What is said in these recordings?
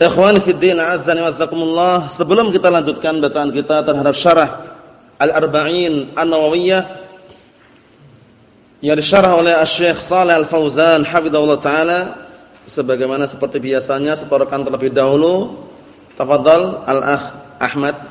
Ikhwan fi din azza wa jazakumullah, sebelum kita lanjutkan bacaan kita terhadap syarah Al-Arba'in An-Nawawiyah yang disyarah oleh Asy-Syaikh Al-Fauzan hafizahullah taala sebagaimana seperti biasanya setorakan terlebih dahulu. Tafadhal Al-Akh Ahmad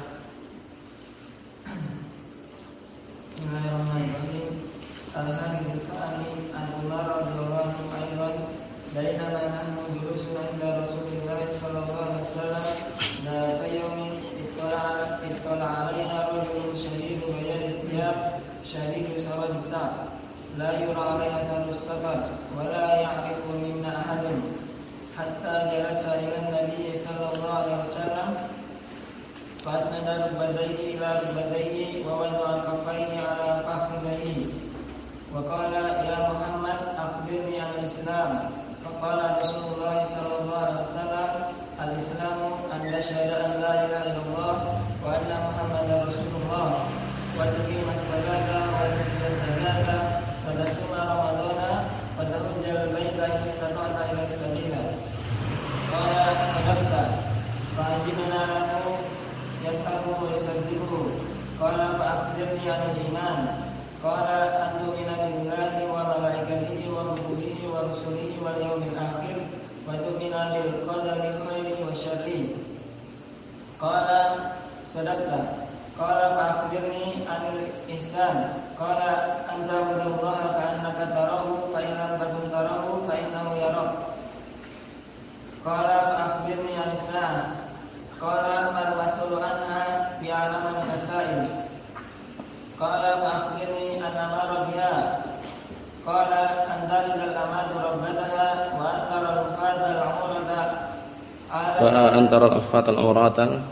antara al-afat al-awratan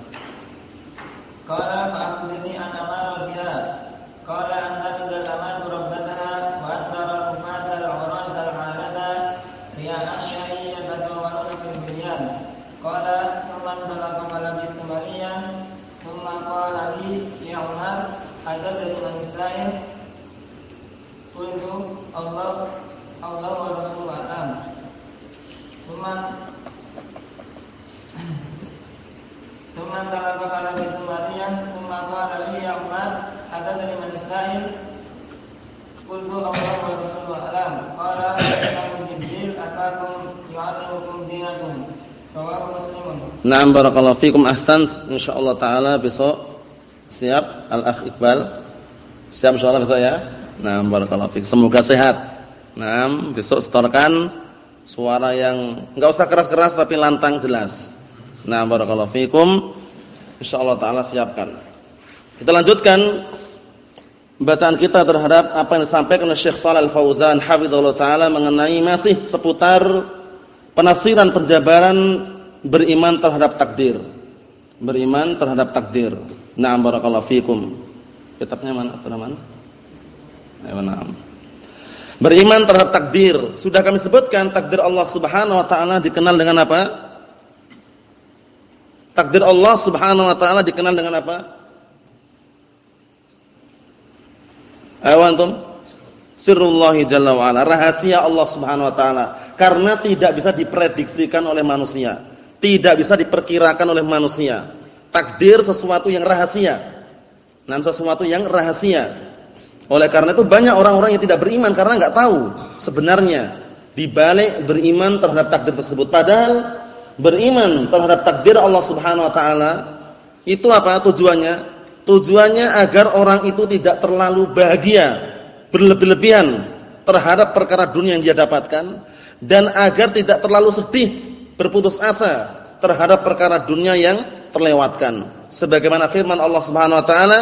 Qala fa'akhbirni an amara Qala an talidal amatu rabbataha wa antara al-afat al-awrat al-alada riya asyai yatatawaruna fil bilyan. Qala thumma talaqa falabit maliyan thumma qala li ya Umar adadani man sa'il Qultu Allah Allah wa Rasulullah alam. Thumma Thumma talaba kala bitu mariyan Thumma qala li ya Umar Ada dari manisa'il Qultu Allah wa Rasulullah alam Qala Nabi Jibril Atakum yu'alimukum dinakum Rawahu muslimun Naam barakallahu fikum. Ahsan. Insyaallah taala besok siap. Al-Akh Iqbal. Siap insyaallah besok ya. Naam barakallahu fikum. Semoga sehat. Naam besok setorkan suara yang enggak usah keras-keras tapi lantang jelas. Nah, barakallahu fikum. Insyaallah taala siapkan. Kita lanjutkan bacaan kita terhadap apa yang disampaikan oleh Syekh Shalal Al-Fauzan hafizallahu taala mengenai masih seputar penafsiran penjabaran beriman terhadap takdir. Beriman terhadap takdir. Nah, barakallahu fikum. Kitabnya mana? Teman? Ayo, nah. Beriman terhadap takdir. Sudah kami sebutkan takdir Allah Subhanahu wa taala dikenal dengan apa? Takdir Allah Subhanahu wa taala dikenal dengan apa? Ayo antum. Sirrullah jalla wa ala, rahasia Allah Subhanahu wa taala karena tidak bisa diprediksikan oleh manusia, tidak bisa diperkirakan oleh manusia. Takdir sesuatu yang rahasia. Nah, sesuatu yang rahasia. Oleh karena itu banyak orang-orang yang tidak beriman karena enggak tahu sebenarnya di balik beriman terhadap takdir tersebut. Padahal beriman terhadap takdir Allah Subhanahu wa taala itu apa tujuannya? Tujuannya agar orang itu tidak terlalu bahagia, berlebih-lebihan terhadap perkara dunia yang dia dapatkan dan agar tidak terlalu sedih, berputus asa terhadap perkara dunia yang terlewatkan. Sebagaimana firman Allah Subhanahu wa taala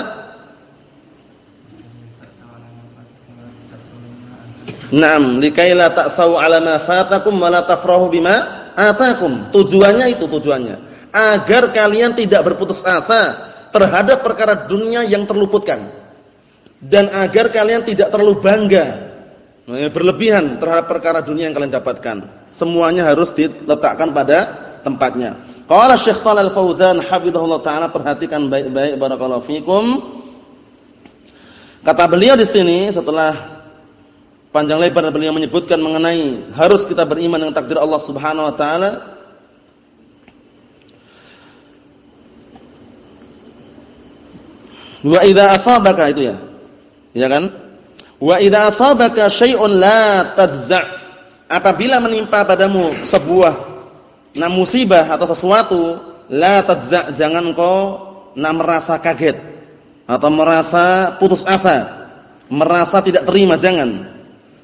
Naam, likaila ta'sau 'ala ma fatakum wa la tafrahu bima atakum. Tujuannya itu tujuannya. Agar kalian tidak berputus asa terhadap perkara dunia yang terluputkan. Dan agar kalian tidak terlalu bangga nah, berlebihan terhadap perkara dunia yang kalian dapatkan. Semuanya harus diletakkan pada tempatnya. Qala Syekh Shalal Fauzan hafizahullah taala perhatikan baik-baik barakallahu fikum. Kata beliau di sini setelah panjang lebar beliau menyebutkan mengenai harus kita beriman dengan takdir Allah Subhanahu wa taala. Wa idza asabaka itu ya. Ya kan? Wa idza asabaka syai'un la tadza' Apabila menimpa padamu sebuah na musibah atau sesuatu, la tadza' jangan kau na merasa kaget atau merasa putus asa, merasa tidak terima jangan.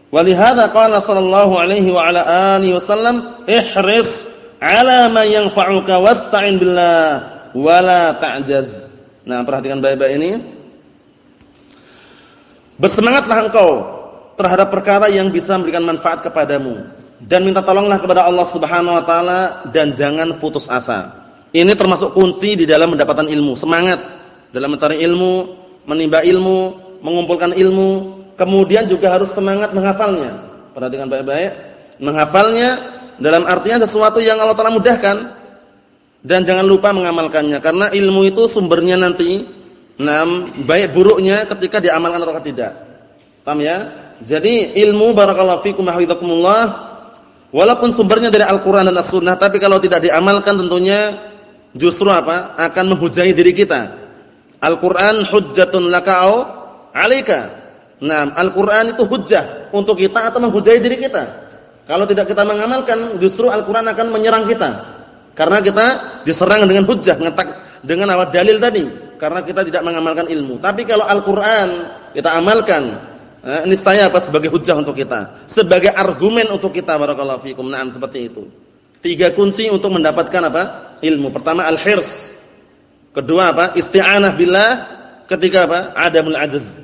Walihada qala sallallahu alaihi wa ala alihi wasallam, "Ihris 'ala ma yanfa'uka wasta'in billah wa la ta'jaz." Nah, perhatikan baik-baik ini. Bersemangatlah engkau terhadap perkara yang bisa memberikan manfaat kepadamu dan minta tolonglah kepada Allah Subhanahu wa taala dan jangan putus asa. Ini termasuk kunci di dalam mendapatkan ilmu, semangat dalam mencari ilmu, menimba ilmu, mengumpulkan ilmu, Kemudian juga harus semangat menghafalnya. Perhatikan baik-baik. Menghafalnya dalam artinya sesuatu yang Allah Taala mudahkan dan jangan lupa mengamalkannya karena ilmu itu sumbernya nanti enam baik buruknya ketika diamalkan atau tidak. Paham ya? Jadi ilmu barakallahu fikum hafizakumullah walaupun sumbernya dari Al-Qur'an dan As-Sunnah tapi kalau tidak diamalkan tentunya justru apa? akan menghujai diri kita. Al-Qur'an hujjatun laka au 'alaika. Nah, Al-Quran itu hujjah untuk kita atau menghujai diri kita. Kalau tidak kita mengamalkan, justru Al-Quran akan menyerang kita. Karena kita diserang dengan hujjah, dengan awal dalil tadi. Karena kita tidak mengamalkan ilmu. Tapi kalau Al-Quran kita amalkan, eh, saya apa sebagai hujjah untuk kita. Sebagai argumen untuk kita, barakallahu fikum. Nah, seperti itu. Tiga kunci untuk mendapatkan apa? Ilmu. Pertama, al-hirs. Kedua apa? Isti'anah billah. Ketiga apa? Adamul ajaz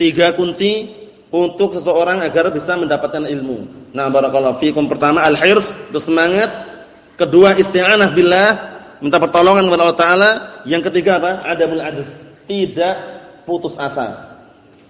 Tiga kunci untuk seseorang agar bisa mendapatkan ilmu. Nah, barakallahu fikum. Pertama al-hirs, bersemangat. Kedua isti'anah billah, minta pertolongan kepada Allah taala. Yang ketiga apa? Adamul ajz. Tidak putus asa.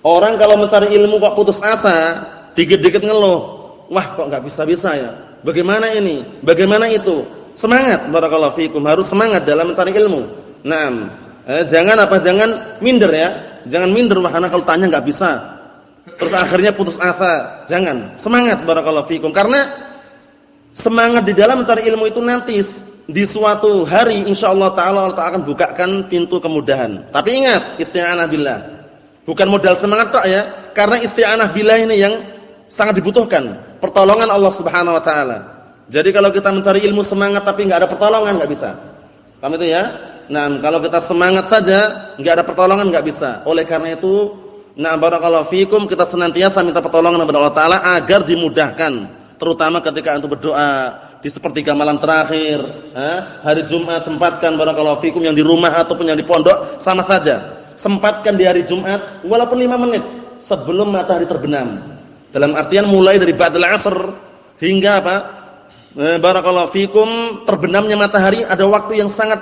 Orang kalau mencari ilmu kok putus asa, dikit-dikit ngeluh. Wah, kok enggak bisa-bisa ya? Bagaimana ini? Bagaimana itu? Semangat barakallahu fikum, harus semangat dalam mencari ilmu. Naam. Eh, jangan apa? Jangan minder ya jangan minder karena kalau tanya nggak bisa. Terus akhirnya putus asa. Jangan. Semangat barakallahu fikum karena semangat di dalam mencari ilmu itu nanti di suatu hari insyaallah taala Allah akan bukakan pintu kemudahan. Tapi ingat, isti'anah billah. Bukan modal semangat tok ya, karena isti'anah billah ini yang sangat dibutuhkan, pertolongan Allah Subhanahu wa taala. Jadi kalau kita mencari ilmu semangat tapi enggak ada pertolongan enggak bisa. Paham itu ya? Nah, kalau kita semangat saja, enggak ada pertolongan enggak bisa. Oleh karena itu, nah barakallahu fikum kita senantiasa minta pertolongan kepada Allah taala agar dimudahkan, terutama ketika antum berdoa di sepertiga malam terakhir, hari Jumat sempatkan barakallahu fikum yang di rumah ataupun yang di pondok sama saja. Sempatkan di hari Jumat walaupun 5 menit sebelum matahari terbenam. Dalam artian mulai dari ba'dal asr hingga apa? Eh, barakallahu fikum terbenamnya matahari ada waktu yang sangat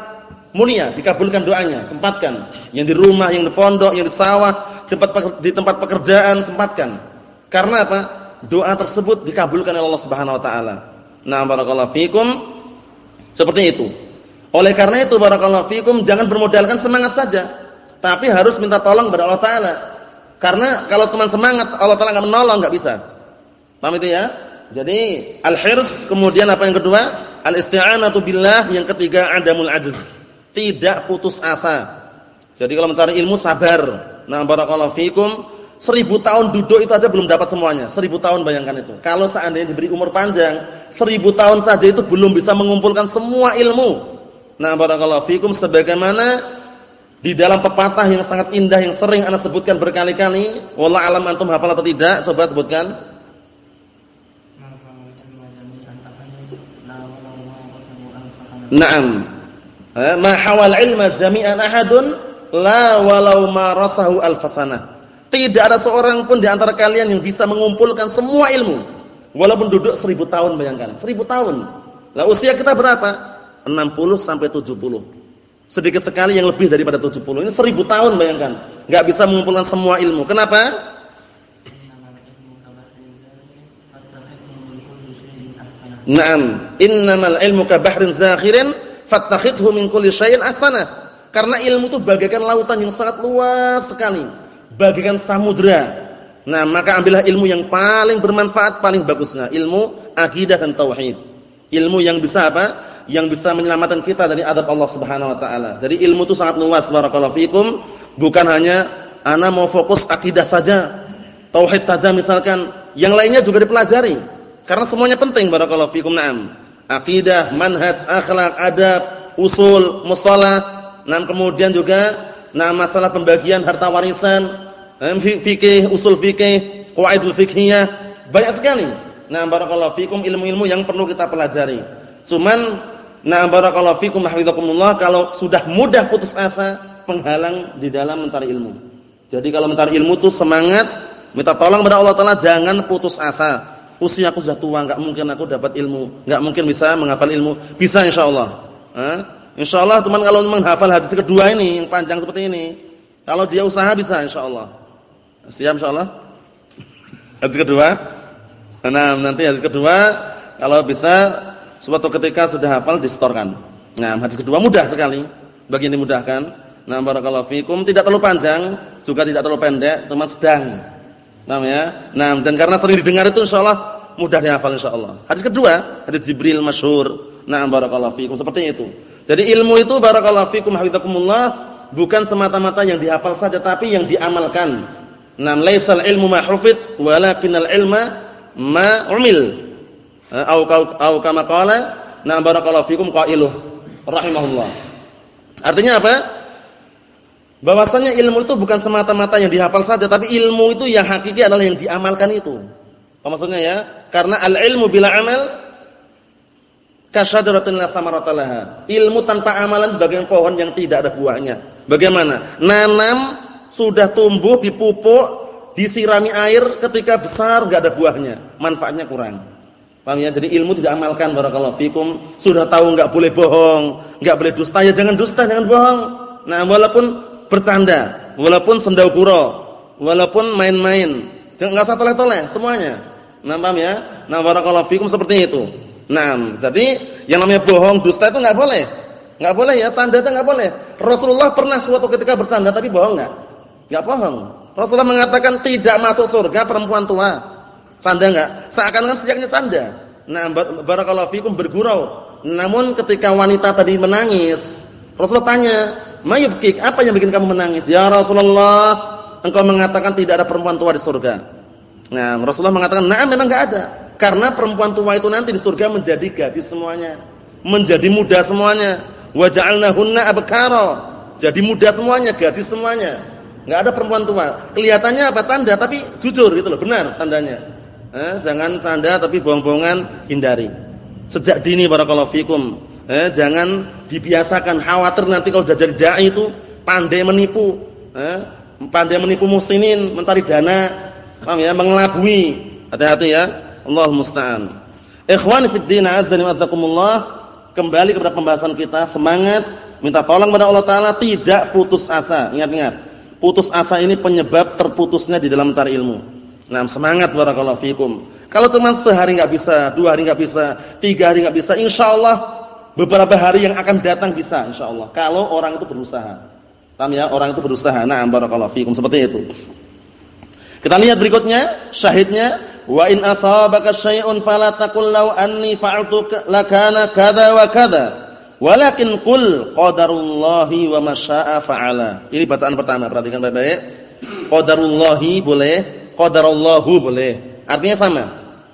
mulia, dikabulkan doanya, sempatkan. Yang di rumah, yang di pondok, yang di sawah, tempat di tempat pekerjaan sempatkan. Karena apa? Doa tersebut dikabulkan oleh Allah Subhanahu wa taala. Nah, barakallahu fikum. Seperti itu. Oleh karena itu barakallahu fikum jangan bermodalkan semangat saja, tapi harus minta tolong kepada Allah taala. Karena kalau cuma semangat Allah taala enggak menolong, enggak bisa. Paham itu ya? Jadi al-hirs, kemudian apa yang kedua? Al-isti'anatu billah, yang ketiga adamul ajz tidak putus asa. Jadi kalau mencari ilmu sabar. Nah, barakallahu fikum. Seribu tahun duduk itu aja belum dapat semuanya. Seribu tahun bayangkan itu. Kalau seandainya diberi umur panjang, seribu tahun saja itu belum bisa mengumpulkan semua ilmu. Nah, barakallahu fikum sebagaimana di dalam pepatah yang sangat indah yang sering ana sebutkan berkali-kali, wallah alam antum hafal atau tidak? Coba sebutkan. Naam. Ma hawal ilma jami'an ahadun la walau ma rasahu alfasana. Tidak ada seorang pun di antara kalian yang bisa mengumpulkan semua ilmu. Walaupun duduk seribu tahun bayangkan. Seribu tahun. Lah usia kita berapa? 60 sampai 70. Sedikit sekali yang lebih daripada 70. Ini seribu tahun bayangkan. Gak bisa mengumpulkan semua ilmu. Kenapa? Naam, innamal ilmu ka bahrin zakhirin fattakhidhu min kulli syai'in ahsana. Karena ilmu itu bagaikan lautan yang sangat luas sekali, bagaikan samudra. Nah, maka ambillah ilmu yang paling bermanfaat, paling bagusnya, ilmu akidah dan tauhid. Ilmu yang bisa apa? Yang bisa menyelamatkan kita dari adab Allah Subhanahu wa taala. Jadi ilmu itu sangat luas barakallahu fikum, bukan hanya ana mau fokus akidah saja, tauhid saja misalkan, yang lainnya juga dipelajari. Karena semuanya penting barakallahu fikum. Naam. Akidah, manhaj, akhlak, adab, usul, mustalah, Nah, kemudian juga nah masalah pembagian harta warisan, fikih, usul fikih, qawaidul fikhiyah, banyak sekali. Nah, barakallahu fikum ilmu-ilmu yang perlu kita pelajari. Cuman nah barakallahu fikum hafizakumullah kalau sudah mudah putus asa, penghalang di dalam mencari ilmu. Jadi kalau mencari ilmu tuh semangat, minta tolong kepada Allah taala jangan putus asa. Usia aku sudah tua, enggak mungkin aku dapat ilmu, enggak mungkin bisa menghafal ilmu. Bisa insyaallah. Hah? Insyaallah teman kalau menghafal hadis kedua ini yang panjang seperti ini, kalau dia usaha bisa insyaallah. Siap insyaallah? hadis kedua? Nah, nanti hadis kedua kalau bisa suatu ketika sudah hafal distorkan. Nah, hadis kedua mudah sekali bagi yang dimudahkan. Nah, barakallahu fikum tidak terlalu panjang, juga tidak terlalu pendek, cuma sedang. Nah, ya. Nah, dan karena sering didengar itu insyaallah mudah dihafal insyaallah. Hadis kedua, hadis Jibril masyhur. Nah, barakallahu fikum seperti itu. Jadi ilmu itu barakallahu fikum hafizakumullah bukan semata-mata yang dihafal saja tapi yang diamalkan. Nam laisal ilmu ma walakinal ilma ma umil. Eh, au au kama qala na barakallahu fikum qailuh rahimahullah. Artinya apa? Bahwasanya ilmu itu bukan semata-mata yang dihafal saja tapi ilmu itu yang hakiki adalah yang diamalkan itu. Apa maksudnya ya? Karena al-ilmu bila amal Kasyajaratin la samarata laha. Ilmu tanpa amalan bagian pohon yang tidak ada buahnya. Bagaimana? Nanam sudah tumbuh, dipupuk, disirami air ketika besar enggak ada buahnya, manfaatnya kurang. Paham ya? Jadi ilmu tidak amalkan barakallahu fikum. Sudah tahu enggak boleh bohong, enggak boleh dusta ya jangan dusta, jangan bohong. Nah, walaupun bercanda, walaupun sendaukuro, walaupun main-main, jangan enggak usah toleh-toleh semuanya. Nah, paham ya? Nah, barakallahu fikum seperti itu. Nah, jadi yang namanya bohong, dusta itu nggak boleh. nggak boleh ya, canda itu nggak boleh. Rasulullah pernah suatu ketika bercanda tapi bohong nggak? Nggak bohong. Rasulullah mengatakan tidak masuk surga perempuan tua. Canda nggak? Seakan-akan sejaknya canda. Nah, barakallahu fikum bergurau. Namun ketika wanita tadi menangis, Rasulullah tanya, "Mayubkik, apa yang bikin kamu menangis?" "Ya Rasulullah, engkau mengatakan tidak ada perempuan tua di surga." Nah, Rasulullah mengatakan, "Nah, memang enggak ada." Karena perempuan tua itu nanti di surga menjadi gadis semuanya, menjadi muda semuanya. Wa ja'alnahunna abkara. Jadi muda semuanya, gadis semuanya. Enggak ada perempuan tua. Kelihatannya apa tanda tapi jujur gitu loh, benar tandanya. Eh, jangan canda tapi bohong-bohongan hindari. Sejak dini barakallahu fikum. Eh, jangan dibiasakan khawatir nanti kalau sudah jadi dai itu pandai menipu. Eh, pandai menipu muslimin, mencari dana. Paham ya? Mengelabui. Hati-hati ya. Allah musta'an. Ikhwan fi din azza kembali kepada pembahasan kita, semangat minta tolong kepada Allah taala tidak putus asa. Ingat-ingat. Putus asa ini penyebab terputusnya di dalam mencari ilmu. Nah, semangat barakallahu fikum. Kalau cuma sehari enggak bisa, dua hari enggak bisa, tiga hari enggak bisa, insyaallah beberapa hari yang akan datang bisa insyaallah. Kalau orang itu berusaha. Paham ya? Orang itu berusaha. Nah, barakallahu fikum seperti itu. Kita lihat berikutnya, syahidnya Wa in asabaka syai'un fala taqul law anni fa'altu lakana kadza wa kadza. Walakin qul qadarullahi wa ma syaa'a fa'ala. Ini bacaan pertama, perhatikan baik-baik. Qadarullahi boleh, qadarullahu boleh. Artinya sama.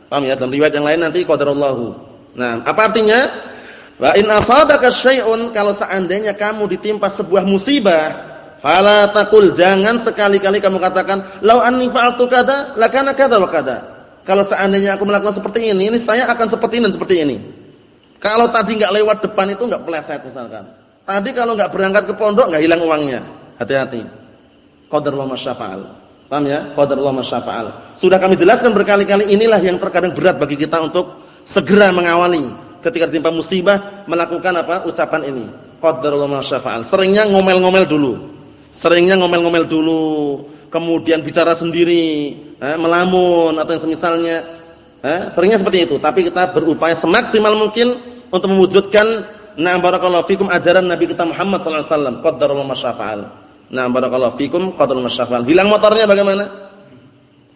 Paham ya? Dalam riwayat yang lain nanti qadarullahu. Nah, apa artinya? Wa in asabaka syai'un kalau seandainya kamu ditimpa sebuah musibah, fala taqul jangan sekali-kali kamu katakan law anni fa'altu kadza lakana kadza wa kadza. Kalau seandainya aku melakukan seperti ini, ini saya akan seperti ini dan seperti ini. Kalau tadi nggak lewat depan itu nggak peleset misalkan. Tadi kalau nggak berangkat ke pondok nggak hilang uangnya. Hati-hati. Qadar wa masyafa'al. Paham ya? Qadarullah masyafa'al. Sudah kami jelaskan berkali-kali inilah yang terkadang berat bagi kita untuk segera mengawali ketika ditimpa musibah melakukan apa? ucapan ini. Qadarullah masyafa'al. Seringnya ngomel-ngomel dulu. Seringnya ngomel-ngomel dulu, kemudian bicara sendiri, eh, melamun atau yang semisalnya. Eh, seringnya seperti itu, tapi kita berupaya semaksimal mungkin untuk mewujudkan na barakallahu fikum ajaran Nabi kita Muhammad sallallahu alaihi wasallam. Qadarullah masyafa'al. Nah, barakallahu fikum qadarul masyafa'al. Hilang motornya bagaimana?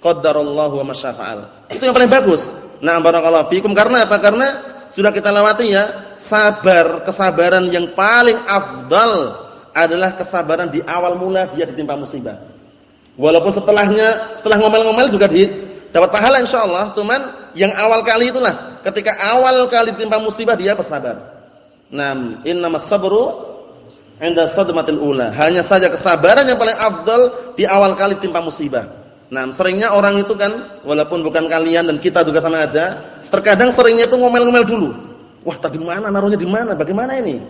Qadarullahu wa masyafa'al. Itu yang paling bagus. Nah, barakallahu fikum karena apa? Karena sudah kita lewati ya, sabar, kesabaran yang paling afdal adalah kesabaran di awal mula dia ditimpa musibah. Walaupun setelahnya, setelah ngomel-ngomel juga di dapat pahala insyaallah, cuman yang awal kali itulah ketika awal kali ditimpa musibah dia bersabar. Nam, innamas sabru inda sadmatil ula. Hanya saja kesabaran yang paling afdal di awal kali timpa musibah. Nah, seringnya orang itu kan walaupun bukan kalian dan kita juga sama aja, terkadang seringnya itu ngomel-ngomel dulu. Wah, tadi mana naruhnya di mana? Bagaimana ini?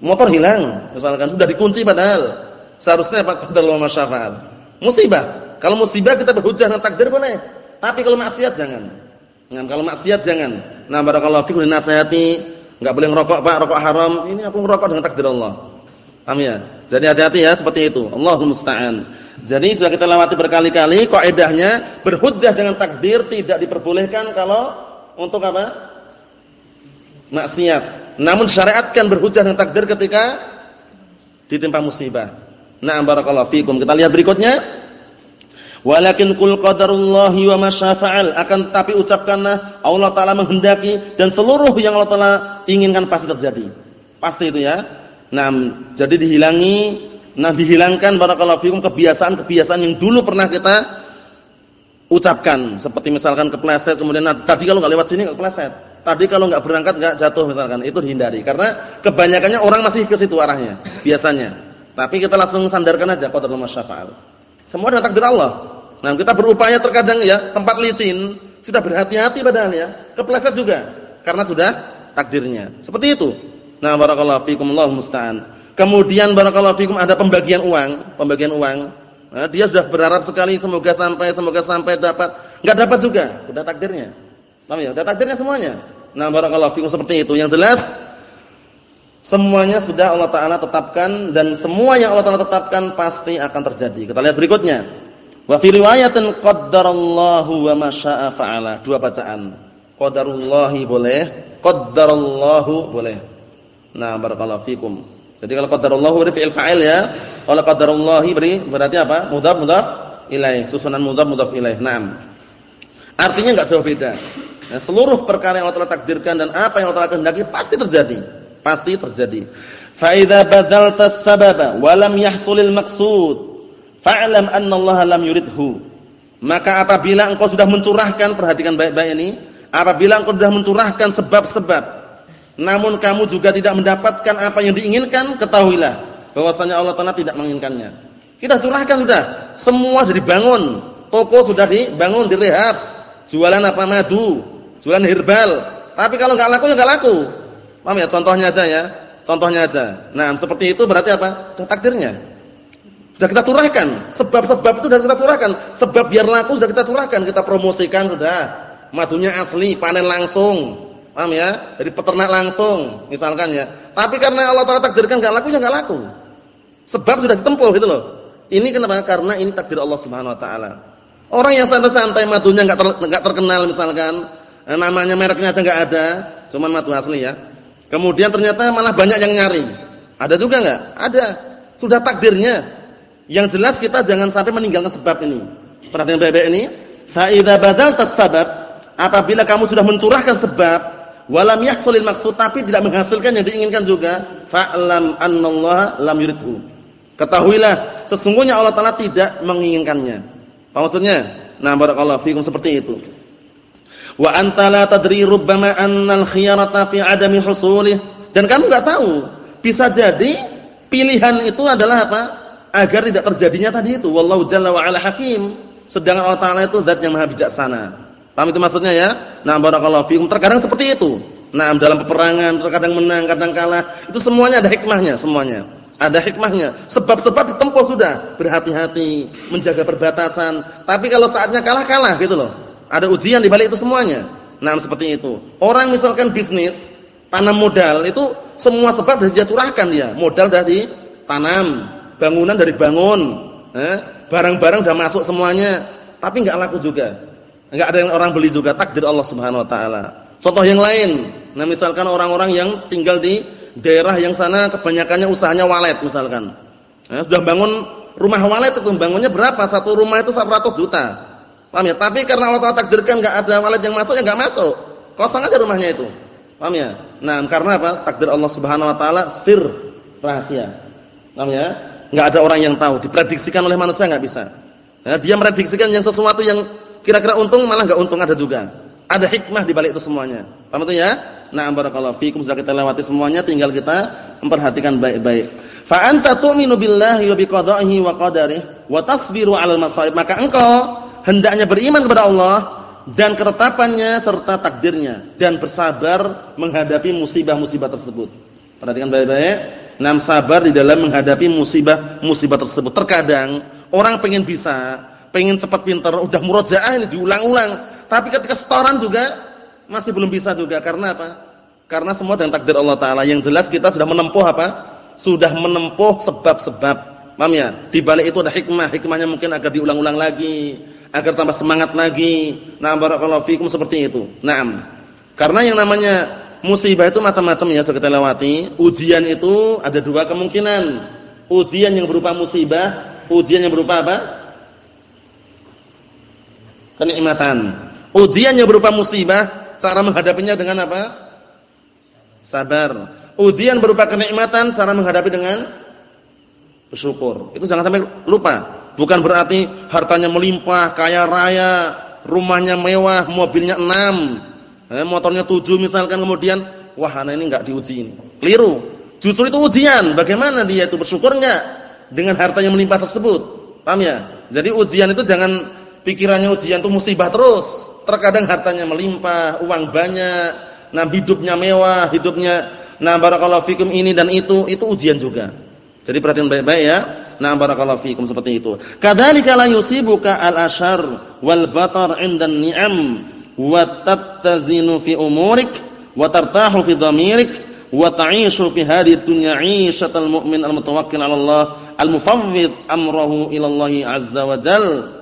Motor hilang, misalkan sudah dikunci padahal. Seharusnya Pak qadarullah masyafa'al. Musibah. Kalau musibah kita berhujah dengan takdir boleh. Tapi kalau maksiat jangan. Nah, kalau maksiat jangan. Nah, barakallahu fikum nasihati, enggak boleh ngerokok, Pak, rokok haram. Ini aku ngerokok dengan takdir Allah. Paham ya? Jadi hati-hati ya seperti itu. Allahumma musta'an. Jadi sudah kita lewati berkali-kali kaidahnya berhujjah dengan takdir tidak diperbolehkan kalau untuk apa? maksiat. Namun syariatkan berhujjah dengan takdir ketika ditimpa musibah. Na'am barakallahu fikum. Kita lihat berikutnya. Walakin qul qadarullahi wa masyafa'al. Akan tapi ucapkanlah Allah taala menghendaki dan seluruh yang Allah taala inginkan pasti terjadi. Pasti itu ya. Nah, jadi dihilangi, nah dihilangkan barakallahu fikum kebiasaan-kebiasaan yang dulu pernah kita ucapkan. Seperti misalkan kepleset kemudian nah, tadi kalau nggak lewat sini nggak kepleset. Tadi kalau nggak berangkat nggak jatuh misalkan. Itu dihindari karena kebanyakannya orang masih ke situ arahnya biasanya. Tapi kita langsung sandarkan aja qadarul masyafa'al. Semua dengan takdir Allah. Nah, kita berupaya terkadang ya tempat licin sudah berhati-hati padahal ya. Kepleset juga karena sudah takdirnya. Seperti itu. Nah, barakallahu fikum Allahu musta'an. Kemudian barakallahu fikum ada pembagian uang, pembagian uang. Nah, dia sudah berharap sekali semoga sampai, semoga sampai dapat. Enggak dapat juga, sudah takdirnya. Paham ya? Sudah takdirnya semuanya. Nah, barakallahu fikum seperti itu. Yang jelas semuanya sudah Allah taala tetapkan dan semua yang Allah taala tetapkan pasti akan terjadi. Kita lihat berikutnya. Wa fi riwayatin qaddarallahu wa ma fa'ala. Dua bacaan. Qadarullahi boleh, qaddarallahu boleh. Nah, barakallahu fikum. Jadi kalau qadarullah beri fi'il fa'il ya. Kalau qadarullah beri berarti apa? Mudhaf mudhaf ilaih, susunan mudhaf mudhaf ilaih. Naam. Artinya enggak jauh beda. Nah, seluruh perkara yang Allah telah takdirkan dan apa yang Allah telah kehendaki pasti terjadi. Pasti terjadi. Fa idza badalta sababa wa lam yahsulil maqsud, fa'lam anna Allah lam yuridhu. Maka apabila engkau sudah mencurahkan, perhatikan baik-baik ini, apabila engkau sudah mencurahkan sebab-sebab namun kamu juga tidak mendapatkan apa yang diinginkan, ketahuilah bahwasanya Allah Taala tidak menginginkannya. Kita curahkan sudah, semua sudah dibangun, toko sudah dibangun, direhab, jualan apa madu, jualan herbal. Tapi kalau nggak laku ya nggak laku. Paham ya? Contohnya aja ya. Contohnya aja. Nah, seperti itu berarti apa? Sudah takdirnya. Sudah kita curahkan. Sebab-sebab itu sudah kita curahkan. Sebab biar laku sudah kita curahkan, kita promosikan sudah. Madunya asli, panen langsung. Paham ya? Dari peternak langsung misalkan ya. Tapi karena Allah Taala takdirkan enggak laku ya enggak laku. Sebab sudah ditempuh gitu loh. Ini kenapa? Karena ini takdir Allah Subhanahu wa taala. Orang yang santai-santai madunya enggak ter, terkenal misalkan, eh, namanya mereknya aja enggak ada, cuman madu asli ya. Kemudian ternyata malah banyak yang nyari. Ada juga enggak? Ada. Sudah takdirnya. Yang jelas kita jangan sampai meninggalkan sebab ini. Perhatian baik-baik ini. Fa idza badalta sabab, apabila kamu sudah mencurahkan sebab, walam yahsulil maksud tapi tidak menghasilkan yang diinginkan juga. Fa'lam annallaha lam yuridhu. Ketahuilah sesungguhnya Allah taala tidak menginginkannya. Apa maksudnya? Nah barakallahu fikum seperti itu. Wa anta la tadri rubbama annal khiyarata fi adami husulih. Dan kamu enggak tahu bisa jadi pilihan itu adalah apa? Agar tidak terjadinya tadi itu. Wallahu jalla wa ala hakim. Sedangkan Allah taala itu zat yang maha bijaksana Paham itu maksudnya ya? Nah, barakallahu fikum. Terkadang seperti itu. Nah, dalam peperangan terkadang menang, kadang kalah. Itu semuanya ada hikmahnya, semuanya. Ada hikmahnya. Sebab-sebab ditempuh sudah. Berhati-hati, menjaga perbatasan. Tapi kalau saatnya kalah-kalah gitu loh. Ada ujian di balik itu semuanya. Nah, seperti itu. Orang misalkan bisnis, tanam modal, itu semua sebab sudah dia curahkan dia. Modal dari tanam, bangunan dari bangun, eh, barang-barang sudah masuk semuanya. Tapi enggak laku juga. Enggak ada yang orang beli juga. Takdir Allah Subhanahu wa taala. Contoh yang lain. Nah, misalkan orang-orang yang tinggal di daerah yang sana kebanyakannya usahanya walet misalkan. Ya, sudah bangun rumah walet itu bangunnya berapa? Satu rumah itu 100 juta. Paham ya? Tapi karena Allah Taala takdirkan enggak ada walet yang masuk ya enggak masuk. Kosong aja rumahnya itu. Paham ya? Nah, karena apa? Takdir Allah Subhanahu wa taala sir rahasia. Paham ya? Enggak ada orang yang tahu, diprediksikan oleh manusia enggak bisa. Ya, dia merediksikan yang sesuatu yang kira-kira untung malah enggak untung ada juga. Ada hikmah di balik itu semuanya. Paham itu ya? Na'am barakallahu fikum sudah kita lewati semuanya tinggal kita memperhatikan baik-baik. Fa anta tu'minu billahi wa biqada'ihi wa qadarihi wa tasbiru 'alal masaib. Maka engkau hendaknya beriman kepada Allah dan ketetapannya serta takdirnya dan bersabar menghadapi musibah-musibah tersebut. Perhatikan baik-baik. Nam sabar di dalam menghadapi musibah-musibah tersebut. Terkadang orang pengen bisa, pengen cepat pintar, udah murojaah ini diulang-ulang, tapi ketika setoran juga masih belum bisa juga karena apa? Karena semua dengan takdir Allah taala. Yang jelas kita sudah menempuh apa? Sudah menempuh sebab-sebab. Paham ya? Di balik itu ada hikmah. Hikmahnya mungkin agar diulang-ulang lagi, agar tambah semangat lagi. Nah, barakallahu fikum seperti itu. Naam. Karena yang namanya musibah itu macam-macam ya sudah kita lewati. Ujian itu ada dua kemungkinan. Ujian yang berupa musibah, ujian yang berupa apa? Kenikmatan. Ujian yang berupa musibah cara menghadapinya dengan apa? Sabar. Ujian berupa kenikmatan, cara menghadapi dengan bersyukur. Itu jangan sampai lupa. Bukan berarti hartanya melimpah, kaya raya, rumahnya mewah, mobilnya enam, eh, motornya tujuh misalkan kemudian, wah anak ini enggak diuji ini. Keliru. Justru itu ujian. Bagaimana dia itu bersyukur enggak dengan harta yang melimpah tersebut? Paham ya? Jadi ujian itu jangan pikirannya ujian itu musibah terus. Terkadang hartanya melimpah, uang banyak, nah hidupnya mewah, hidupnya nah barakallahu fikum ini dan itu, itu ujian juga. Jadi perhatian baik-baik ya. Nah barakallahu fikum seperti itu. Kadzalika la yusibuka al-ashar wal batar 'inda ni'am wa tattazinu fi umurik wa tartahu fi dhamirik wa ta'ishu fi hadhihi dunya 'ishatal mu'min al-mutawakkil 'ala Allah al-mufawwid amrahu ila Allah 'azza wa jalla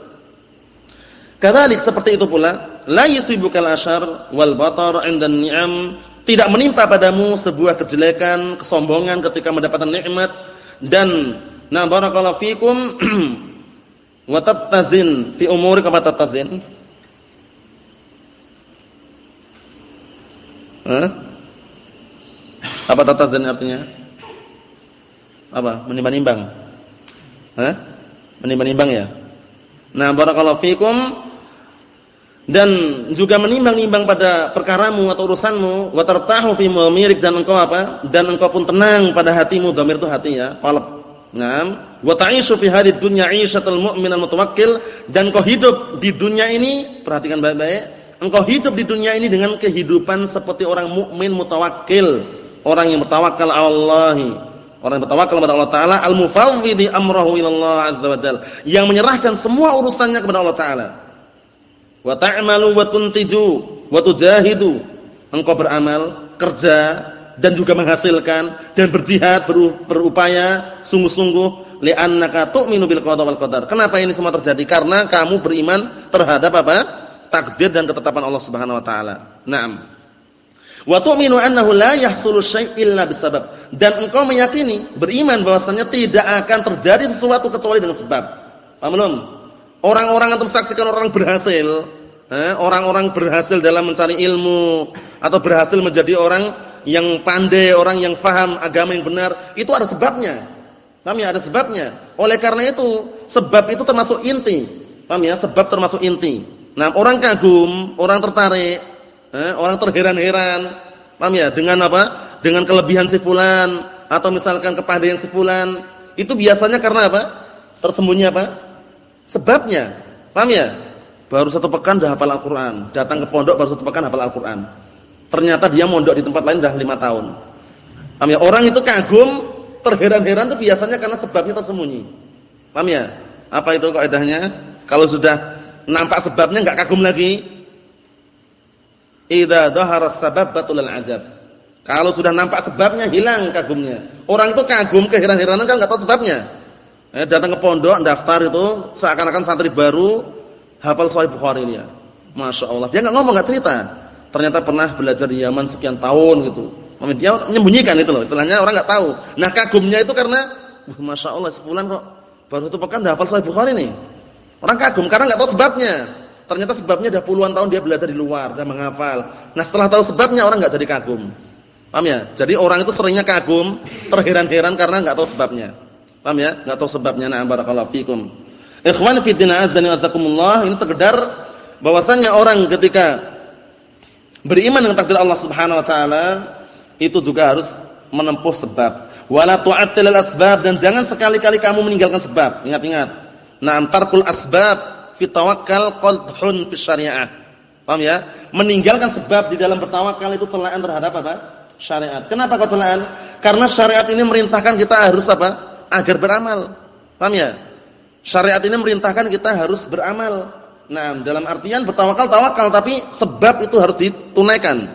Kadzalik seperti itu pula, la yusibukal asyar wal batar 'inda ni'am, tidak menimpa padamu sebuah kejelekan, kesombongan ketika mendapatkan nikmat dan na barakallahu fikum wa tattazin fi umuri kama tattazin. Hah? Apa tattazin artinya? Apa? Menimbang-nimbang. Hah? Menimbang-nimbang ya? Nah, barakallahu fikum dan juga menimbang-nimbang pada perkaramu atau urusanmu wa tartahu fi mumirik dan engkau apa? Dan engkau pun tenang pada hatimu dhamir itu hati ya qalb ngam wa ta'ishu fi hadid dunya 'ishatal mu'min al-mutawakkil dan engkau hidup di dunia ini perhatikan baik-baik engkau hidup di dunia ini dengan kehidupan seperti orang mukmin mutawakkil orang yang bertawakal Allah orang yang bertawakal kepada Allah taala al-mufawwidhi amrahu ila Allah azza wajalla yang menyerahkan semua urusannya kepada Allah taala wa ta'malu wa tuntiju wa tujahidu. Engkau beramal kerja dan juga menghasilkan dan berjihad berupaya sungguh-sungguh. Li'annaka tu'minu bil qada wal qadar. Kenapa ini semua terjadi? Karena kamu beriman terhadap apa? Takdir dan ketetapan Allah Subhanahu wa taala. Na'am. Wa tu'minu annahu la yahsulu syai' illa bisabab. Dan engkau meyakini beriman bahwasanya tidak akan terjadi sesuatu kecuali dengan sebab. Paham belum orang-orang yang saksikan orang berhasil Eh, orang-orang berhasil dalam mencari ilmu atau berhasil menjadi orang yang pandai, orang yang faham agama yang benar, itu ada sebabnya. Paham ya? Ada sebabnya. Oleh karena itu, sebab itu termasuk inti. Paham ya? Sebab termasuk inti. Nah, orang kagum, orang tertarik, eh, orang terheran-heran, paham ya? Dengan apa? Dengan kelebihan si fulan atau misalkan kepandaian si fulan, itu biasanya karena apa? Tersembunyi apa? Sebabnya. Paham ya? Baru satu pekan dah hafal Al-Quran. Datang ke pondok baru satu pekan hafal Al-Quran. Ternyata dia mondok di tempat lain dah lima tahun. Ya? Orang itu kagum terheran-heran itu biasanya karena sebabnya tersembunyi. Paham ya? Apa itu kaidahnya? Kalau sudah nampak sebabnya enggak kagum lagi. Idza dhahara sabab batul ajab. Kalau sudah nampak sebabnya hilang kagumnya. Orang itu kagum keheran-heranan kan enggak tahu sebabnya. Eh, datang ke pondok daftar itu seakan-akan santri baru hafal Sahih Bukhari dia. Masya Allah. Dia enggak ngomong enggak cerita. Ternyata pernah belajar di Yaman sekian tahun gitu. Dia menyembunyikan itu loh. Istilahnya orang enggak tahu. Nah kagumnya itu karena, wah Masya Allah sebulan kok baru satu pekan dah hafal Sahih Bukhari nih. Orang kagum karena enggak tahu sebabnya. Ternyata sebabnya dah puluhan tahun dia belajar di luar dan menghafal. Nah setelah tahu sebabnya orang enggak jadi kagum. Paham ya? Jadi orang itu seringnya kagum, terheran-heran karena enggak tahu sebabnya. Paham ya? Enggak tahu sebabnya. Nah, barakallahu fikum. Ikhwan fi din azza wa ini sekedar bahwasanya orang ketika beriman dengan takdir Allah Subhanahu wa taala itu juga harus menempuh sebab. Wala tu'attilal asbab dan jangan sekali-kali kamu meninggalkan sebab. Ingat-ingat. Na'am tarkul asbab fi tawakkal qadhun fi syariah. Paham ya? Meninggalkan sebab di dalam bertawakal itu celaan terhadap apa? Syariat. Kenapa kok celaan? Karena syariat ini merintahkan kita harus apa? Agar beramal. Paham ya? Syariat ini merintahkan kita harus beramal. Nah, dalam artian bertawakal tawakal tapi sebab itu harus ditunaikan.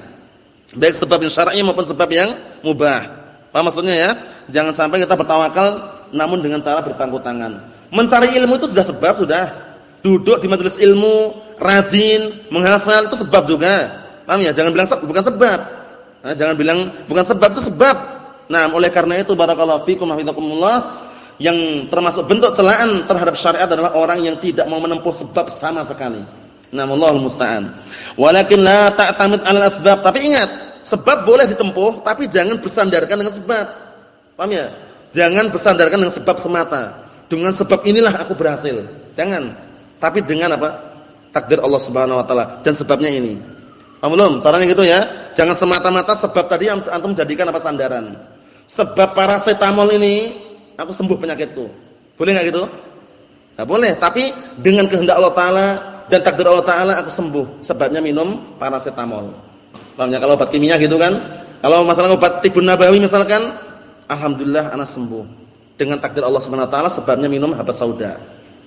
Baik sebab yang syar'i maupun sebab yang mubah. Paham maksudnya ya? Jangan sampai kita bertawakal namun dengan cara berpangku tangan. Mencari ilmu itu sudah sebab sudah. Duduk di majelis ilmu, rajin, menghafal itu sebab juga. Paham ya? Jangan bilang bukan sebab. Nah, jangan bilang bukan sebab itu sebab. Nah, oleh karena itu barakallahu fikum hafizakumullah yang termasuk bentuk celaan terhadap syariat adalah orang yang tidak mau menempuh sebab sama sekali. Namallahul musta'an. Walakin la ta'tamid 'alal asbab. Tapi ingat, sebab boleh ditempuh, tapi jangan bersandarkan dengan sebab. Paham ya? Jangan bersandarkan dengan sebab semata. Dengan sebab inilah aku berhasil. Jangan. Tapi dengan apa? Takdir Allah Subhanahu wa taala dan sebabnya ini. Paham belum? Caranya gitu ya. Jangan semata-mata sebab tadi antum jadikan apa sandaran. Sebab paracetamol ini aku sembuh penyakitku. Boleh enggak gitu? Enggak boleh, tapi dengan kehendak Allah taala dan takdir Allah taala aku sembuh. Sebabnya minum paracetamol. Pahamnya kalau obat kimia gitu kan? Kalau masalah obat tibun nabawi misalkan, alhamdulillah anak sembuh. Dengan takdir Allah Subhanahu wa taala sebabnya minum habas sauda,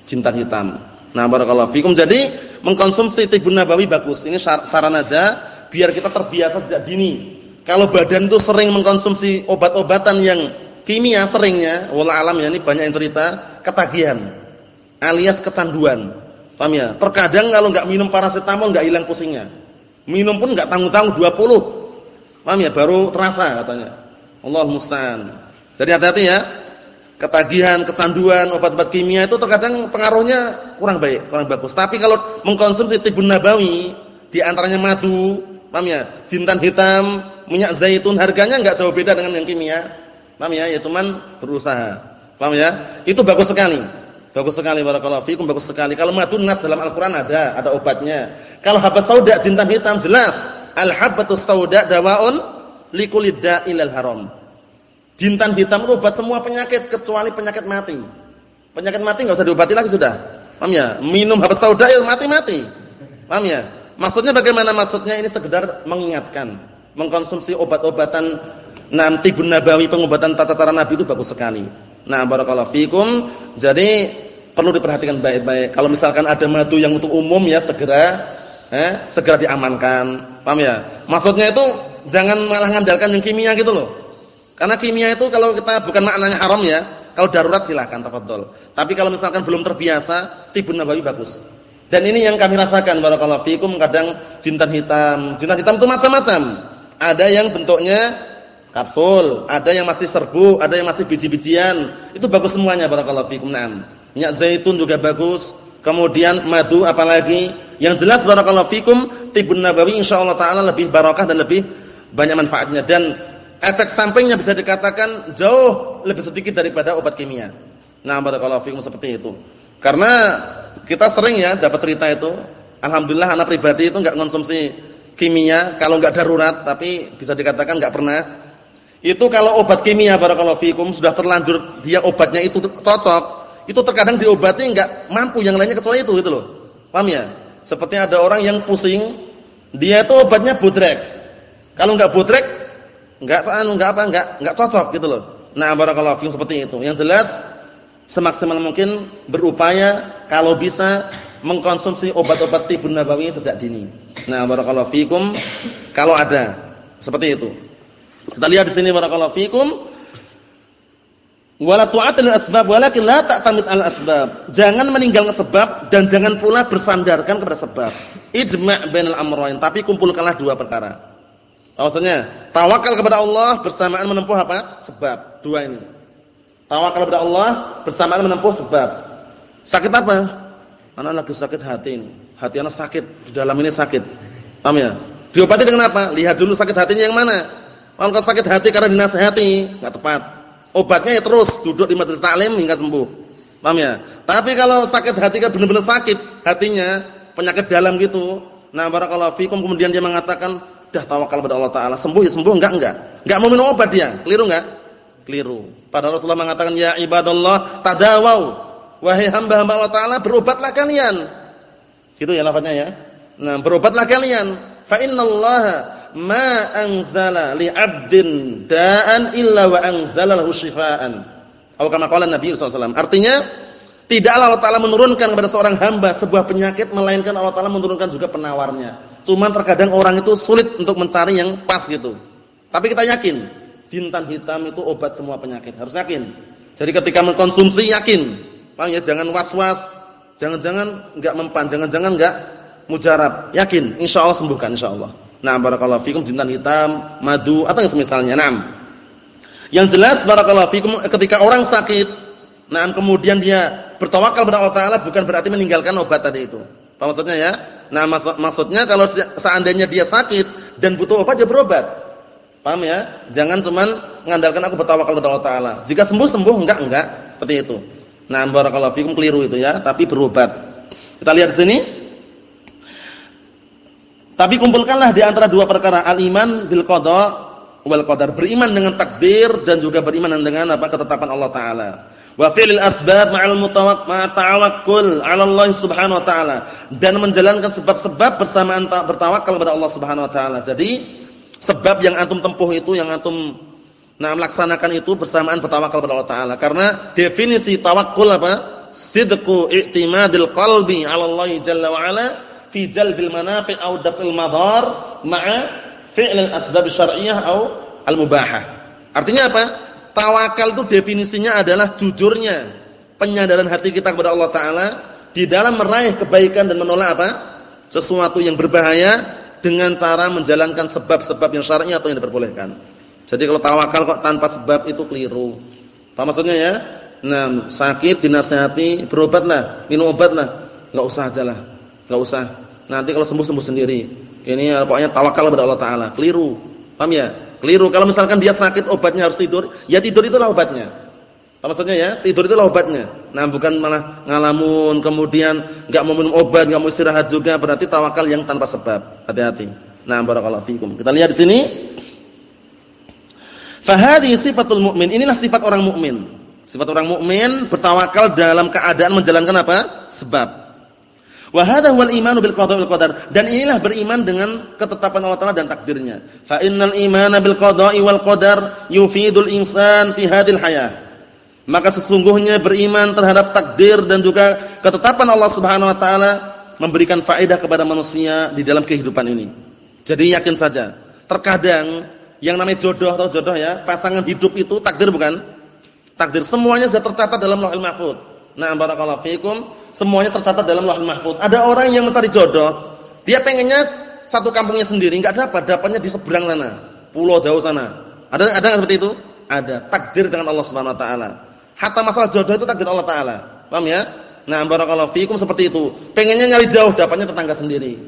jintan hitam. Nah, barakallahu fikum. Jadi, mengkonsumsi tibun nabawi bagus. Ini saran aja biar kita terbiasa sejak dini. Kalau badan itu sering mengkonsumsi obat-obatan yang kimia seringnya, wala alam ya ini banyak yang cerita ketagihan alias kecanduan. Paham ya? Terkadang kalau enggak minum paracetamol enggak hilang pusingnya. Minum pun enggak tanggung-tanggung 20. Paham ya? Baru terasa katanya. Allah musta'an. Jadi hati-hati ya. Ketagihan, kecanduan, obat-obat kimia itu terkadang pengaruhnya kurang baik, kurang bagus. Tapi kalau mengkonsumsi tibun nabawi, di antaranya madu, paham ya? Jintan hitam, minyak zaitun, harganya enggak jauh beda dengan yang kimia. Paham ya? Ya cuman berusaha. Paham ya? Itu bagus sekali. Bagus sekali barakallahu fikum, bagus sekali. Kalau madu nas dalam Al-Qur'an ada, ada obatnya. Kalau habas sauda jintan hitam jelas, al-habbatus sauda dawaun likulli da'ilal haram. Jintan hitam itu obat semua penyakit kecuali penyakit mati. Penyakit mati enggak usah diobati lagi sudah. Paham ya? Minum habas sauda ya mati-mati. Paham ya? Maksudnya bagaimana? Maksudnya ini sekedar mengingatkan, mengkonsumsi obat-obatan nanti guna nabawi pengobatan tata cara Nabi itu bagus sekali. Nah, barakallahu fikum. Jadi perlu diperhatikan baik-baik. Kalau misalkan ada madu yang untuk umum ya segera eh segera diamankan. Paham ya? Maksudnya itu jangan malah ngandalkan yang kimia gitu loh. Karena kimia itu kalau kita bukan maknanya haram ya. Kalau darurat silahkan tafadhol. Tapi kalau misalkan belum terbiasa, tibun nabawi bagus. Dan ini yang kami rasakan barakallahu fikum kadang jintan hitam. Jintan hitam itu macam-macam. Ada yang bentuknya kapsul, ada yang masih serbu, ada yang masih biji-bijian. Itu bagus semuanya barakallahu fikum. Naam. Minyak zaitun juga bagus. Kemudian madu apalagi? Yang jelas barakallahu fikum, tibun nabawi insyaallah taala lebih barakah dan lebih banyak manfaatnya dan efek sampingnya bisa dikatakan jauh lebih sedikit daripada obat kimia. Nah, barakallahu fikum seperti itu. Karena kita sering ya dapat cerita itu. Alhamdulillah anak pribadi itu enggak konsumsi kimia kalau enggak darurat, tapi bisa dikatakan enggak pernah itu kalau obat kimia barakallahu fikum sudah terlanjur dia obatnya itu cocok, itu terkadang diobati enggak mampu yang lainnya kecuali itu gitu loh. Paham ya? Seperti ada orang yang pusing, dia itu obatnya bodrek. Kalau enggak bodrek, enggak anu enggak apa enggak enggak cocok gitu loh. Nah, barakallahu fikum seperti itu. Yang jelas semaksimal mungkin berupaya kalau bisa mengkonsumsi obat-obat tibun nabawi sejak dini. Nah, barakallahu fikum kalau ada seperti itu. Kita lihat di sini barakallahu fikum wala tu'atil asbab walakin la ta'tamid al asbab. Jangan meninggalkan sebab dan jangan pula bersandarkan kepada sebab. Ijma' bainal amrayn, tapi kumpulkanlah dua perkara. Maksudnya, tawakal kepada Allah bersamaan menempuh apa? Sebab. Dua ini. Tawakal kepada Allah bersamaan menempuh sebab. Sakit apa? Anak lagi sakit hati ini. Hati anak sakit, di dalam ini sakit. Paham ya? Diobati dengan apa? Lihat dulu sakit hatinya yang mana. Kalau sakit hati karena dinasihati, enggak tepat. Obatnya ya terus duduk di majelis taklim hingga sembuh. Paham ya? Tapi kalau sakit hati kan benar-benar sakit hatinya, penyakit dalam gitu. Nah, barakallahu fikum kemudian dia mengatakan dah tawakal pada Allah taala, sembuh ya sembuh enggak enggak. Enggak mau minum obat dia. Keliru enggak? Keliru. Padahal Rasulullah mengatakan ya ibadallah tadawau. Wahai hamba-hamba Allah taala, berobatlah kalian. Gitu ya lafaznya ya. Nah, berobatlah kalian. Fa innallaha ma anzala li 'abdin da'an illa wa anzala lahu. Atau kama qala Nabi sallallahu alaihi. Artinya Tidaklah Allah Ta'ala menurunkan kepada seorang hamba sebuah penyakit, melainkan Allah Ta'ala menurunkan juga penawarnya. Cuman terkadang orang itu sulit untuk mencari yang pas gitu. Tapi kita yakin, jintan hitam itu obat semua penyakit. Harus yakin. Jadi ketika mengkonsumsi yakin. Ya jangan was-was, jangan-jangan enggak mempan, jangan-jangan enggak mujarab. Yakin, insya Allah sembuhkan insya Allah. Nah, barakallahu fikum jintan hitam, madu atau yang semisalnya. Yang jelas barakallahu fikum ketika orang sakit, nah kemudian dia bertawakal kepada Allah Taala bukan berarti meninggalkan obat tadi itu. Apa maksudnya ya? Nah maksud, maksudnya kalau seandainya dia sakit dan butuh obat dia berobat. Paham ya? Jangan cuman mengandalkan aku bertawakal kepada Allah Taala. Jika sembuh sembuh enggak enggak seperti itu. Nah barakallahu fikum keliru itu ya, tapi berobat. Kita lihat sini. Tapi kumpulkanlah di antara dua perkara al-iman bil qada wal qadar. Beriman dengan takdir dan juga beriman dengan apa ketetapan Allah taala wa fi'lil asbab ma'al mutawakkil ma 'ala Allah Subhanahu wa taala dan menjalankan sebab-sebab bersamaan bertawakal kepada Allah Subhanahu wa taala. Jadi sebab yang antum tempuh itu yang antum nah melaksanakan itu bersamaan bertawakal kepada Allah taala. Karena definisi tawakkul apa? Sidqu i'timadil qalbi 'ala jalla wa 'ala fi jalbil manafi' aw daf'il madhar ma'a fi'lil asbab syar'iyyah aw al-mubahah. Artinya apa? Tawakal itu definisinya adalah jujurnya penyadaran hati kita kepada Allah Taala di dalam meraih kebaikan dan menolak apa? Sesuatu yang berbahaya dengan cara menjalankan sebab-sebab yang syar'i atau yang diperbolehkan. Jadi kalau tawakal kok tanpa sebab itu keliru. Apa maksudnya ya? Nah, sakit dinasihati, berobatlah, minum obatlah. Enggak usah ajalah. Enggak usah. Nanti kalau sembuh-sembuh sendiri. Ini pokoknya tawakal kepada Allah Taala. Keliru. Paham ya? Keliru. Kalau misalkan dia sakit obatnya harus tidur, ya tidur itulah obatnya. Apa maksudnya ya? Tidur itulah obatnya. Nah, bukan malah ngalamun kemudian enggak mau minum obat, enggak mau istirahat juga, berarti tawakal yang tanpa sebab. Hati-hati. Nah, barakallahu fikum. Kita lihat di sini. Fahadi sifatul mukmin. Inilah sifat orang mukmin. Sifat orang mukmin bertawakal dalam keadaan menjalankan apa? Sebab. Wa hadha huwal imanu bil qada'i wal qadar. Dan inilah beriman dengan ketetapan Allah Taala dan takdirnya. Fa innal imana bil qada'i wal qadar yufidul insan fi hadhil hayah. Maka sesungguhnya beriman terhadap takdir dan juga ketetapan Allah Subhanahu wa taala memberikan faedah kepada manusia di dalam kehidupan ini. Jadi yakin saja. Terkadang yang namanya jodoh atau jodoh ya, pasangan hidup itu takdir bukan? Takdir semuanya sudah tercatat dalam Lauhul Mahfuz. Nah, barakallahu fiikum, semuanya tercatat dalam Lauhul Mahfuz. Ada orang yang mencari jodoh, dia pengennya satu kampungnya sendiri, enggak dapat, dapatnya di seberang sana, pulau jauh sana. Ada ada enggak seperti itu? Ada. Takdir dengan Allah Subhanahu wa taala. Hatta masalah jodoh itu takdir Allah taala. Paham ya? Nah, barakallahu fiikum seperti itu. Pengennya nyari jauh, dapatnya tetangga sendiri.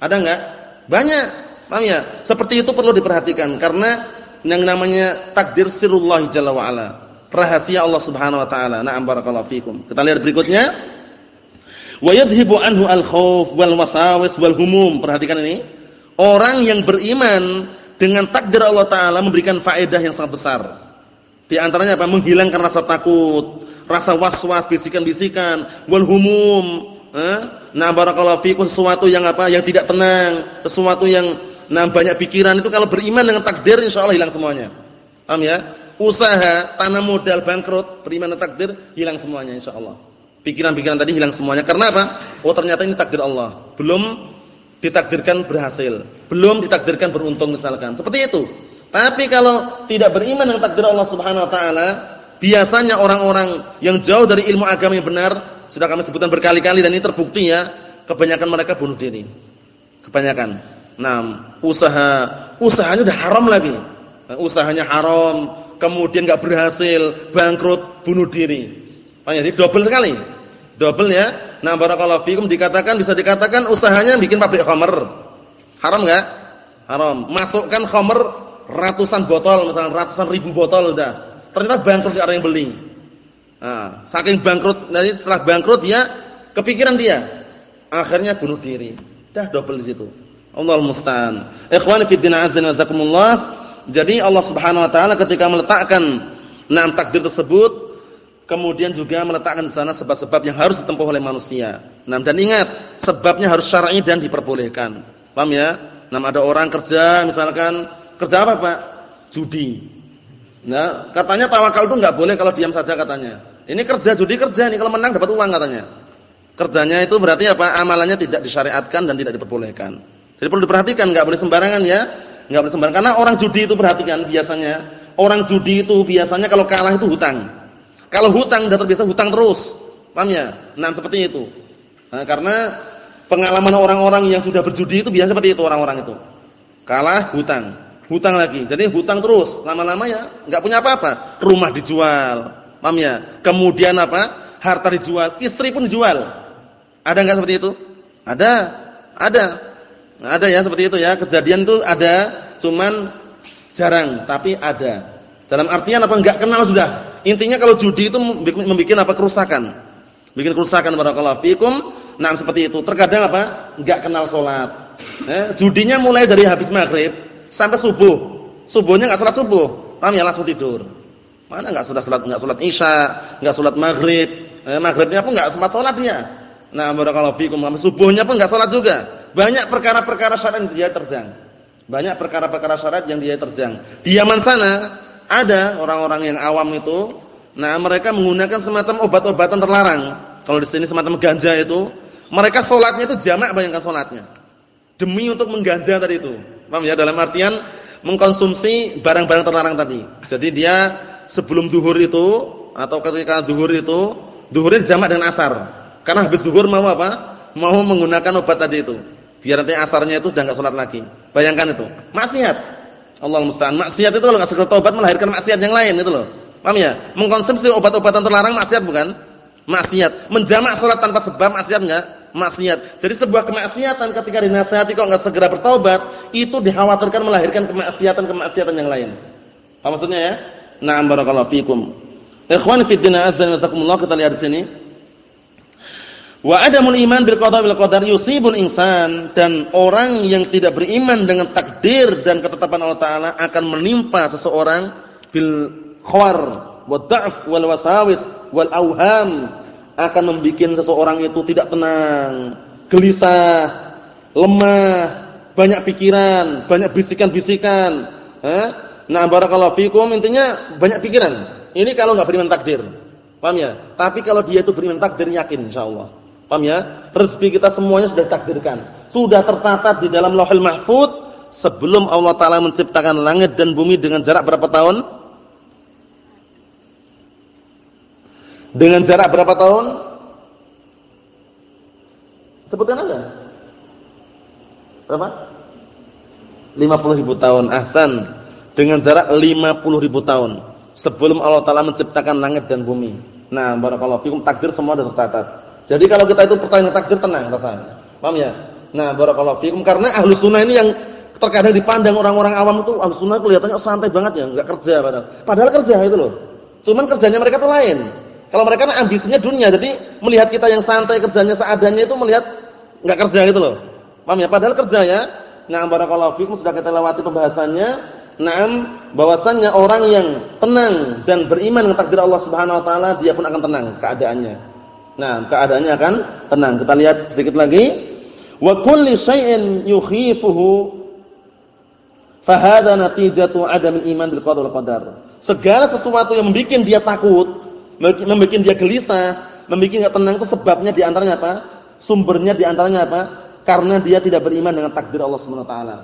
Ada enggak? Banyak. Paham ya? Seperti itu perlu diperhatikan karena yang namanya takdir sirullah jalla wa ala rahasia Allah Subhanahu wa taala. Na'am barakallahu fikum. Kita lihat berikutnya. Wa yadhhibu anhu al-khauf wal wasawis wal humum. Perhatikan ini. Orang yang beriman dengan takdir Allah taala memberikan faedah yang sangat besar. Di antaranya apa? Menghilangkan rasa takut, rasa was-was, bisikan-bisikan, wal humum. Eh? Nah, barakallahu fikum sesuatu yang apa? Yang tidak tenang, sesuatu yang nah banyak pikiran itu kalau beriman dengan takdir insyaallah hilang semuanya. Paham ya? usaha, tanam modal bangkrut, beriman dengan takdir, hilang semuanya insyaallah. Pikiran-pikiran tadi hilang semuanya. Karena apa? Oh, ternyata ini takdir Allah. Belum ditakdirkan berhasil, belum ditakdirkan beruntung misalkan. Seperti itu. Tapi kalau tidak beriman dengan takdir Allah Subhanahu wa taala, biasanya orang-orang yang jauh dari ilmu agama yang benar, sudah kami sebutkan berkali-kali dan ini terbukti ya, kebanyakan mereka bunuh diri. Kebanyakan. Nah, usaha usahanya udah haram lagi. Nah, usahanya haram, kemudian enggak berhasil, bangkrut, bunuh diri. Makanya jadi double sekali. Double ya. Nah, barakallahu fikum dikatakan bisa dikatakan usahanya bikin pabrik khamr. Haram enggak? Haram. Masukkan khamr ratusan botol misalnya ratusan ribu botol udah ternyata bangkrut di orang yang beli nah, saking bangkrut nanti setelah bangkrut dia kepikiran dia akhirnya bunuh diri dah double di situ Allah musta'an ikhwani fi din azza wa jadi Allah Subhanahu wa taala ketika meletakkan enam takdir tersebut kemudian juga meletakkan di sana sebab-sebab yang harus ditempuh oleh manusia. Nah, dan ingat, sebabnya harus syar'i dan diperbolehkan. Paham ya? Nah, ada orang kerja misalkan Kerja apa, Pak? Judi. Nah, katanya tawakal itu enggak boleh kalau diam saja katanya. Ini kerja judi kerja nih kalau menang dapat uang katanya. Kerjanya itu berarti apa? Amalannya tidak disyariatkan dan tidak diperbolehkan. Jadi perlu diperhatikan, enggak boleh sembarangan ya. Enggak boleh sembarangan karena orang judi itu perhatikan biasanya orang judi itu biasanya kalau kalah itu hutang. Kalau hutang sudah terbiasa hutang terus. Paham ya? Nah, seperti itu. Nah, karena pengalaman orang-orang yang sudah berjudi itu biasa seperti itu orang-orang itu. Kalah hutang hutang lagi. Jadi hutang terus, lama-lama ya enggak punya apa-apa. Rumah dijual, paham ya? Kemudian apa? Harta dijual, istri pun dijual. Ada enggak seperti itu? Ada. Ada. Nah, ada ya seperti itu ya. Kejadian itu ada, cuman jarang, tapi ada. Dalam artian apa enggak kenal sudah. Intinya kalau judi itu membuat apa kerusakan. Bikin kerusakan barakallahu fikum. Nah, seperti itu. Terkadang apa? Enggak kenal salat. Eh, judinya mulai dari habis maghrib sampai subuh. Subuhnya enggak salat subuh, paham ya langsung tidur. Mana enggak sudah salat enggak salat Isya, enggak salat Maghrib. Eh, maghribnya pun enggak sempat salat dia. Nah, barakallahu fikum, subuhnya pun enggak salat juga. Banyak perkara-perkara syarat yang dia terjang. Banyak perkara-perkara syarat yang dia terjang. Di Yaman sana ada orang-orang yang awam itu, nah mereka menggunakan semacam obat-obatan terlarang. Kalau di sini semacam ganja itu, mereka sholatnya itu jamak bayangkan sholatnya. Demi untuk mengganja tadi itu. Paham ya? Dalam artian mengkonsumsi barang-barang terlarang tadi. Jadi dia sebelum zuhur itu atau ketika zuhur itu, zuhurnya jamak dengan asar. Karena habis zuhur mau apa? Mau menggunakan obat tadi itu. Biar nanti asarnya itu sudah enggak salat lagi. Bayangkan itu. Maksiat. Allah musta'an. Maksiat itu kalau enggak segera taubat melahirkan maksiat yang lain itu loh. Paham ya? Mengkonsumsi obat-obatan terlarang maksiat bukan? Maksiat. Menjamak salat tanpa sebab maksiat enggak? maksiat. Jadi sebuah kemaksiatan ketika dinasihati kok enggak segera bertobat, itu dikhawatirkan melahirkan kemaksiatan-kemaksiatan yang lain. Apa maksudnya ya? Na'am barakallahu fikum. Ikhwan fi din azza wa kita lihat di sini. Wa adamul iman bil qada wal qadar yusibul insan dan orang yang tidak beriman dengan takdir dan ketetapan Allah taala akan menimpa seseorang bil khawar wa dha'f wal wasawis wal auham akan membuat seseorang itu tidak tenang, gelisah, lemah, banyak pikiran, banyak bisikan-bisikan. Eh? Nah, barakallahu fikum intinya banyak pikiran. Ini kalau enggak beriman takdir. Paham ya? Tapi kalau dia itu beriman takdir yakin insyaallah. Paham ya? Rezeki kita semuanya sudah takdirkan. Sudah tercatat di dalam Lauhul Mahfuz sebelum Allah taala menciptakan langit dan bumi dengan jarak berapa tahun? Dengan jarak berapa tahun? Sebutkan aja. Berapa? 50 ribu tahun. Ahsan. Dengan jarak 50 ribu tahun. Sebelum Allah Ta'ala menciptakan langit dan bumi. Nah, barakallahu fikum takdir semua sudah tercatat. Jadi kalau kita itu percaya takdir tenang rasanya. Paham ya? Nah, barakallahu fikum karena ahlu sunnah ini yang terkadang dipandang orang-orang awam itu ahlu sunnah kelihatannya santai banget ya, enggak kerja padahal. Padahal kerja itu loh. Cuman kerjanya mereka tuh lain. Kalau mereka kan ambisinya dunia, jadi melihat kita yang santai kerjanya seadanya itu melihat enggak kerja gitu loh. Paham ya? Padahal kerja ya. Nah, barakallahu fikum sudah kita lewati pembahasannya. Naam, bahwasannya orang yang tenang dan beriman dengan takdir Allah Subhanahu wa taala, dia pun akan tenang keadaannya. Nah, keadaannya akan tenang. Kita lihat sedikit lagi. Wa kulli syai'in yukhifuhu Fahada natijatu adam iman bil qadar qadar. Segala sesuatu yang membuat dia takut, membuat dia gelisah, membuat dia tenang itu sebabnya di antaranya apa? Sumbernya di antaranya apa? Karena dia tidak beriman dengan takdir Allah Subhanahu wa taala.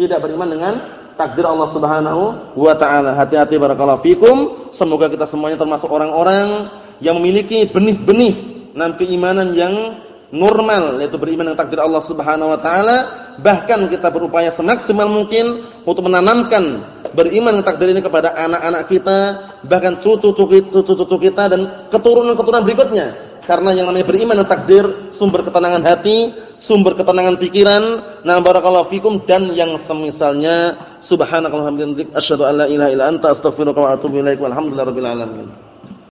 Tidak beriman dengan takdir Allah Subhanahu wa taala. Hati-hati barakallahu fikum. Semoga kita semuanya termasuk orang-orang yang memiliki benih-benih nan keimanan yang normal yaitu beriman dengan takdir Allah Subhanahu wa taala bahkan kita berupaya semaksimal mungkin untuk menanamkan beriman dengan takdir ini kepada anak-anak kita bahkan cucu-cucu kita dan keturunan-keturunan berikutnya. Karena yang namanya beriman dengan takdir sumber ketenangan hati sumber ketenangan pikiran na barakallahu fikum dan yang semisalnya subhanakallahumma wa bihamdika asyhadu an la ilaha illa anta astaghfiruka wa atubu ilaik walhamdulillahirabbil alamin